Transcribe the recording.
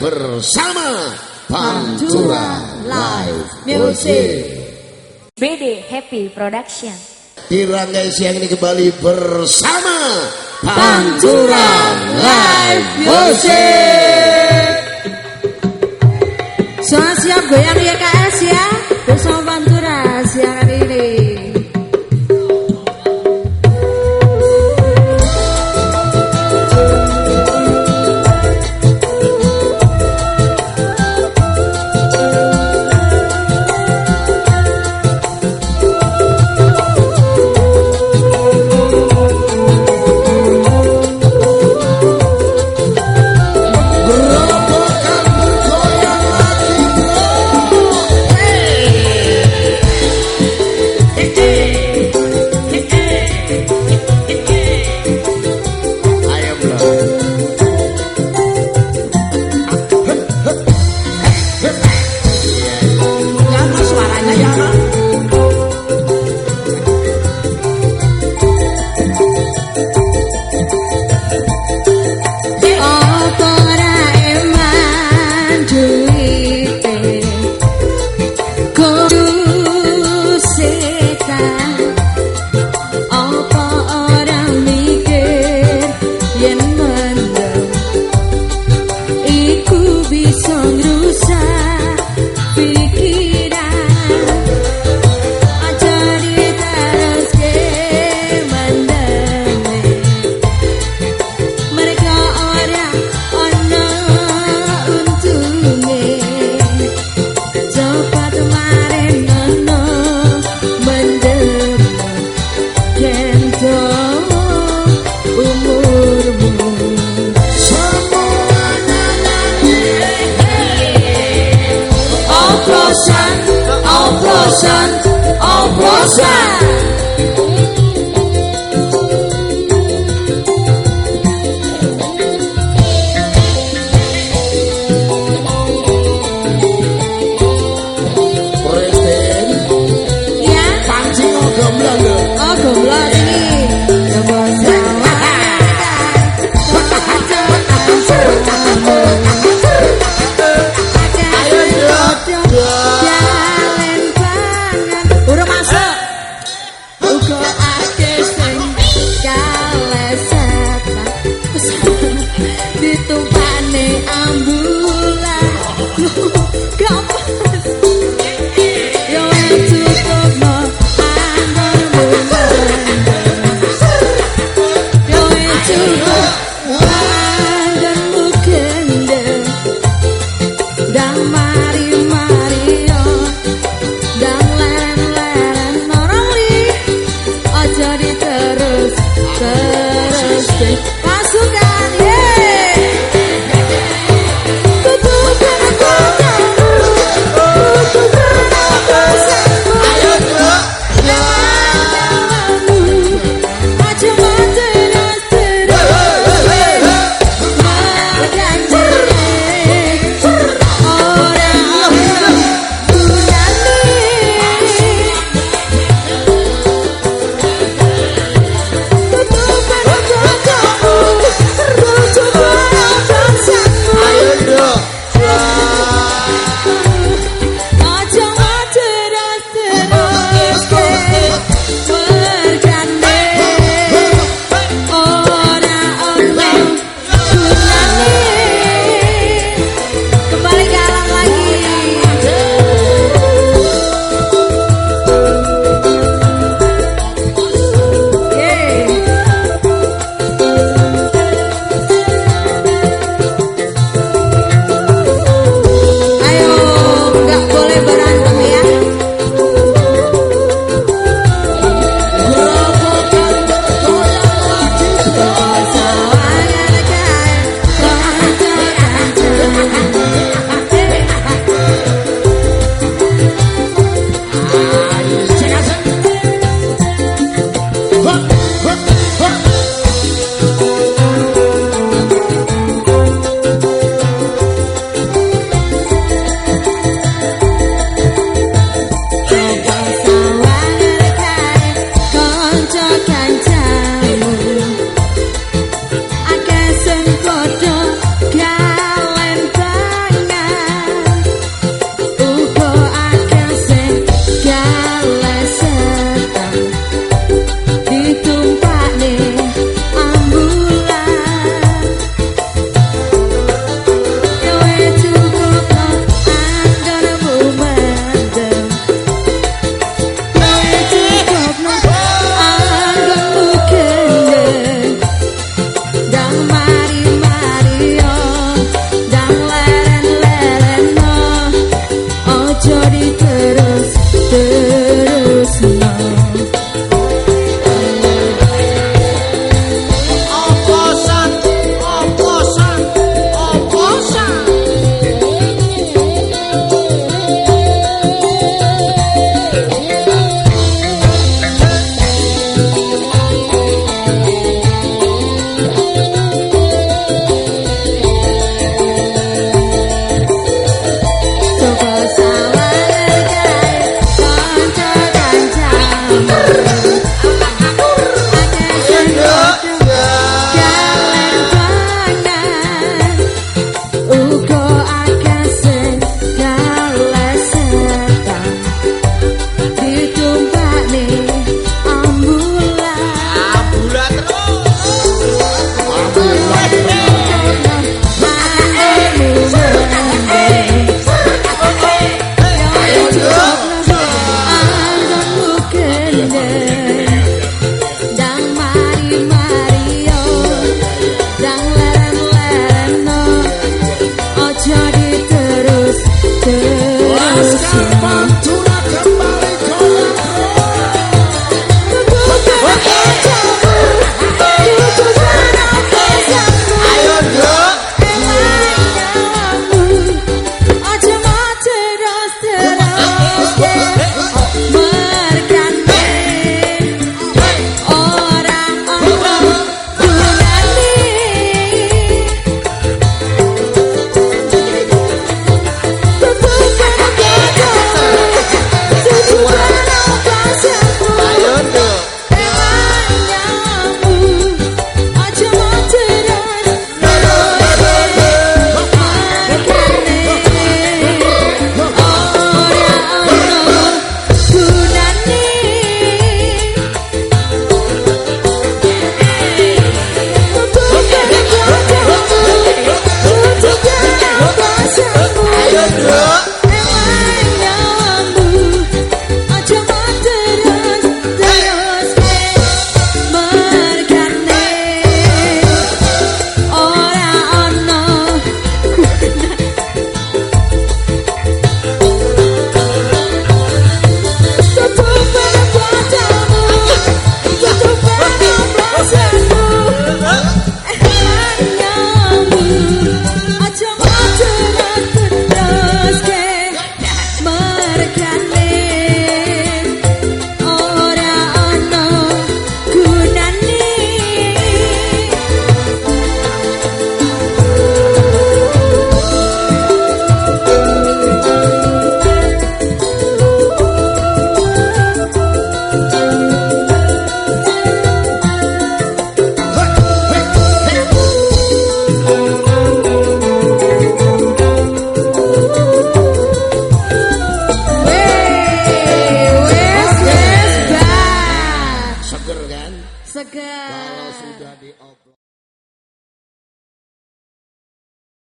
bersama Pantura Live Music. BD Happy Production. Dirangkai siang ini kembali bersama Pantura Live Music. So siap goyang YKS ya bersama Pantura oplosan oplosan. oplosan